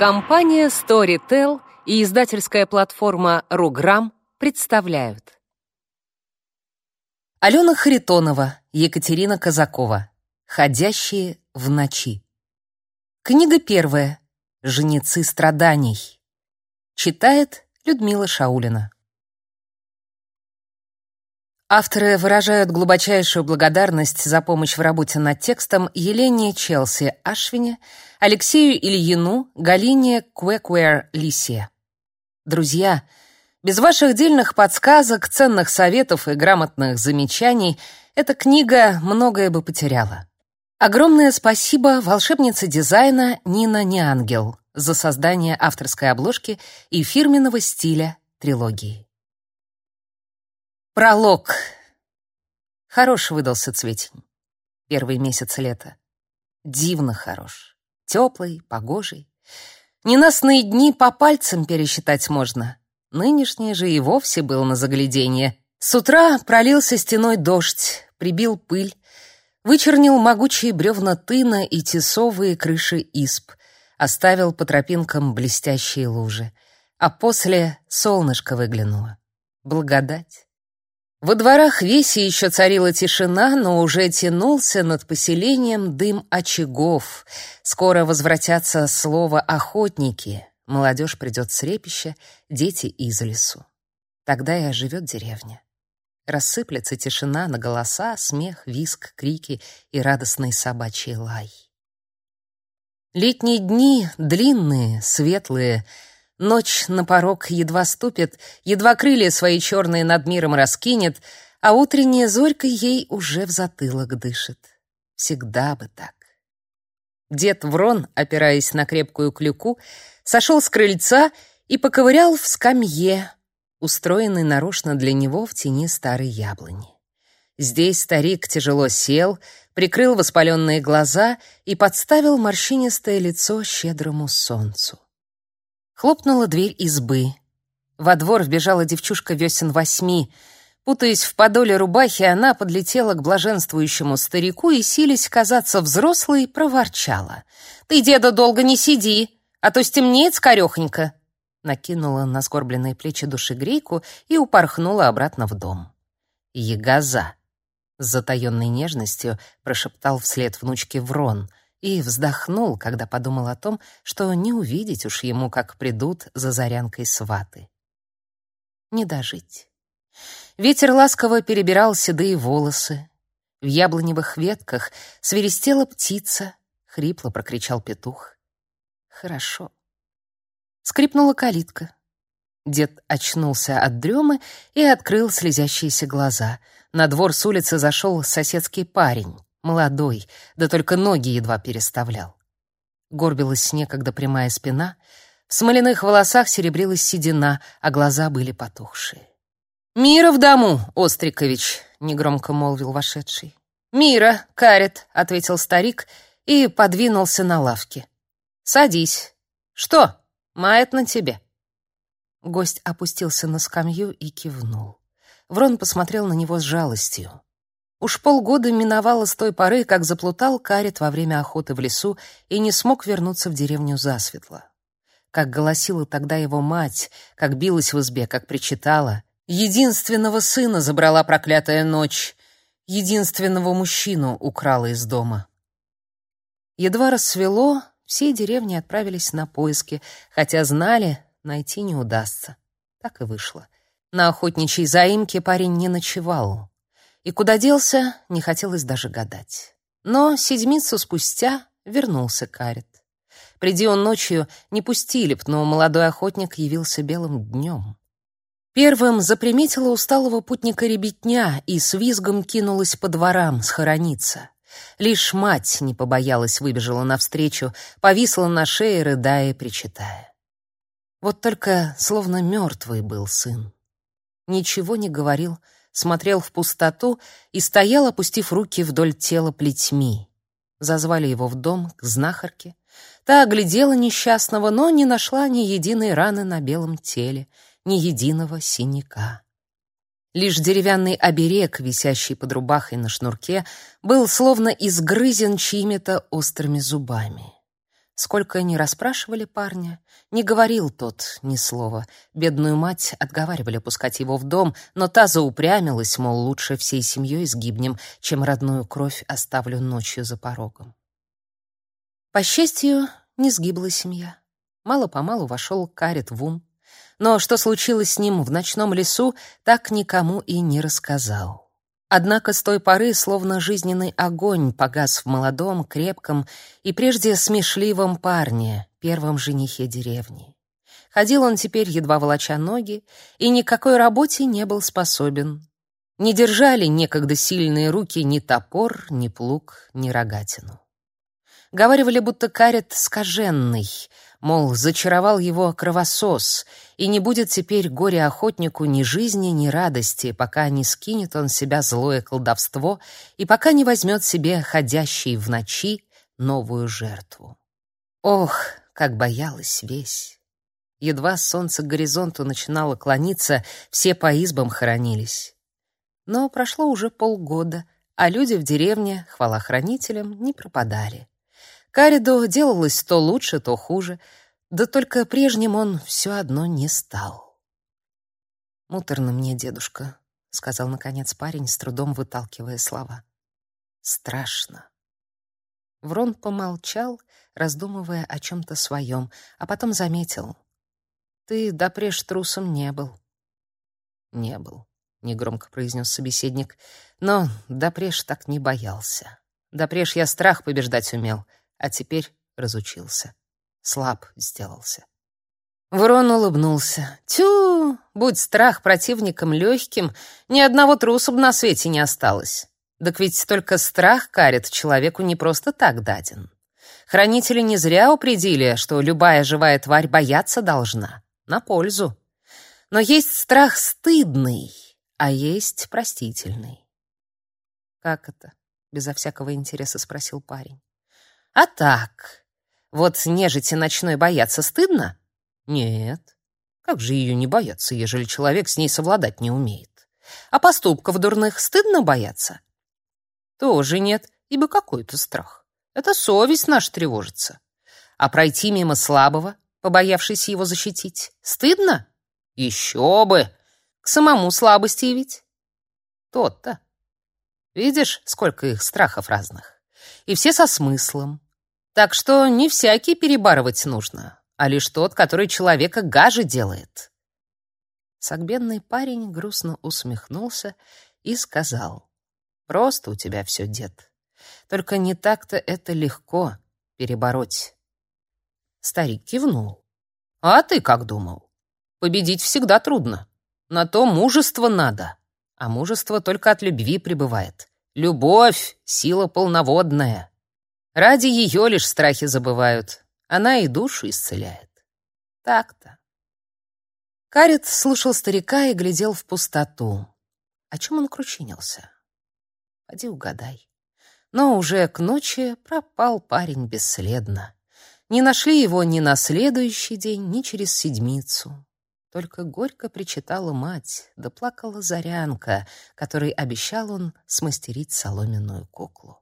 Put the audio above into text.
Компания Storytel и издательская платформа Руграм представляют. Алена Харитонова, Екатерина Казакова. Ходящие в ночи. Книга первая. Женицы страданий. Читает Людмила Шаулина. Авторы выражают глубочайшую благодарность за помощь в работе над текстом Елене Челси Ашвине, Алексею Ильину, Галине Квекуэр Лисе. Друзья, без ваших дельных подсказок, ценных советов и грамотных замечаний эта книга многое бы потеряла. Огромное спасибо волшебнице дизайна Нина Неангел за создание авторской обложки и фирменного стиля трилогии. Пролог. Хорош выдался цветень. Первый месяц лета. Дивно хорош. Теплый, погожий. Ненастные дни по пальцам пересчитать можно. Нынешний же и вовсе был на загляденье. С утра пролился стеной дождь, прибил пыль, вычернил могучие бревна тына и тесовые крыши исп, оставил по тропинкам блестящие лужи. А после солнышко выглянуло. Благодать. Во дворах Веси еще царила тишина, но уже тянулся над поселением дым очагов. Скоро возвратятся слово «охотники». Молодежь придет с репища, дети из лесу. Тогда и оживет деревня. Рассыплется тишина на голоса, смех, виск, крики и радостный собачий лай. Летние дни длинные, светлые — Ночь на порог едва ступит, едва крылья свои черные над миром раскинет, а утренняя зорька ей уже в затылок дышит. Всегда бы так. Дед Врон, опираясь на крепкую клюку, сошел с крыльца и поковырял в скамье, устроенной нарочно для него в тени старой яблони. Здесь старик тяжело сел, прикрыл воспаленные глаза и подставил морщинистое лицо щедрому солнцу. Хлопнула дверь избы. Во двор вбежала девчушка весен восьми. Путаясь в подоле рубахи, она подлетела к блаженствующему старику и, силясь казаться взрослой, проворчала. «Ты, деда, долго не сиди, а то стемнеет скорехонько!» Накинула на сгорбленные плечи душегрейку и упорхнула обратно в дом. «Ягоза!» С затаённой нежностью прошептал вслед внучке Врон — и вздохнул, когда подумал о том, что не увидеть уж ему, как придут за зарянкой сваты. Не дожить. Ветер ласково перебирал седые волосы. В яблоневых ветках свиристела птица, хрипло прокричал петух. Хорошо. Скрипнула калитка. Дед очнулся от дремы и открыл слезящиеся глаза. На двор с улицы зашел соседский парень. Молодой, да только ноги едва переставлял. Горбилась некогда прямая спина, в смоляных волосах серебрилась седина, а глаза были потухшие. «Мира в дому, Острикович!» — негромко молвил вошедший. «Мира, карет!» — ответил старик и подвинулся на лавке. «Садись. Что, мает на тебе?» Гость опустился на скамью и кивнул. Врон посмотрел на него с жалостью. Уж полгода миновало с той поры, как заплутал Карет во время охоты в лесу и не смог вернуться в деревню засветло. Как голосила тогда его мать, как билась в избе, как причитала. Единственного сына забрала проклятая ночь, единственного мужчину украла из дома. Едва рассвело, все деревни отправились на поиски, хотя знали, найти не удастся. Так и вышло. На охотничьей заимке парень не ночевал. И куда делся, не хотелось даже гадать. Но седмицу спустя вернулся Карет. Приди он ночью, не пустили б, но молодой охотник явился белым днем. Первым заприметила усталого путника ребятня и с визгом кинулась по дворам схорониться. Лишь мать не побоялась, выбежала навстречу, повисла на шее, рыдая и причитая. Вот только словно мертвый был сын. Ничего не говорил, смотрел в пустоту и стоял, опустив руки вдоль тела плетьми. Зазвали его в дом к знахарке. Та оглядела несчастного, но не нашла ни единой раны на белом теле, ни единого синяка. Лишь деревянный оберег, висящий под рубахой на шнурке, был словно изгрызен чьими-то острыми зубами. Сколько ни расспрашивали парня, не говорил тот ни слова. Бедную мать отговаривали пускать его в дом, но та заупрямилась, мол, лучше всей семьей сгибнем, чем родную кровь оставлю ночью за порогом. По счастью, не сгибла семья. Мало-помалу вошел Карет в ум, но что случилось с ним в ночном лесу, так никому и не рассказал. Однако с той поры словно жизненный огонь погас в молодом, крепком и прежде смешливом парне, первом женихе деревни. Ходил он теперь, едва волоча ноги, и никакой работе не был способен. Не держали некогда сильные руки ни топор, ни плуг, ни рогатину. Говаривали, будто карет скаженный — мол, зачаровал его кровосос, и не будет теперь горе-охотнику ни жизни, ни радости, пока не скинет он себя злое колдовство и пока не возьмет себе ходящий в ночи новую жертву. Ох, как боялась весь! Едва солнце к горизонту начинало клониться, все по избам хоронились. Но прошло уже полгода, а люди в деревне, хвала хранителям, не пропадали. Кариду делалось то лучше, то хуже, да только прежним он все одно не стал. «Муторно мне, дедушка», — сказал, наконец, парень, с трудом выталкивая слова. «Страшно». Врон помолчал, раздумывая о чем-то своем, а потом заметил. «Ты допреж трусом не был». «Не был», — негромко произнес собеседник, «но допреж так не боялся. Допреж я страх побеждать умел» а теперь разучился. Слаб сделался. Ворон улыбнулся. «Тю, будь страх противником легким, ни одного труса бы на свете не осталось. Так ведь только страх карит человеку не просто так даден. Хранители не зря упредили, что любая живая тварь бояться должна. На пользу. Но есть страх стыдный, а есть простительный». «Как это?» — безо всякого интереса спросил парень. А так, вот нежити ночной бояться стыдно? Нет. Как же ее не бояться, ежели человек с ней совладать не умеет? А поступков дурных стыдно бояться? Тоже нет, ибо какой-то страх. Это совесть наша тревожится. А пройти мимо слабого, побоявшись его защитить, стыдно? Еще бы! К самому слабости ведь. Тот-то. Видишь, сколько их страхов разных и все со смыслом. Так что не всякий перебарывать нужно, а лишь тот, который человека гаже делает. Согбенный парень грустно усмехнулся и сказал: "Просто у тебя все, дед. Только не так-то это легко перебороть". Старик кивнул. "А ты как думал? Победить всегда трудно. На то мужество надо, а мужество только от любви прибывает. Любовь — сила полноводная. Ради ее лишь страхи забывают. Она и душу исцеляет. Так-то. Карит слушал старика и глядел в пустоту. О чем он кручинился? Поди угадай. Но уже к ночи пропал парень бесследно. Не нашли его ни на следующий день, ни через седмицу. Только горько причитала мать, да плакала Зарянка, которой обещал он смастерить соломенную куклу.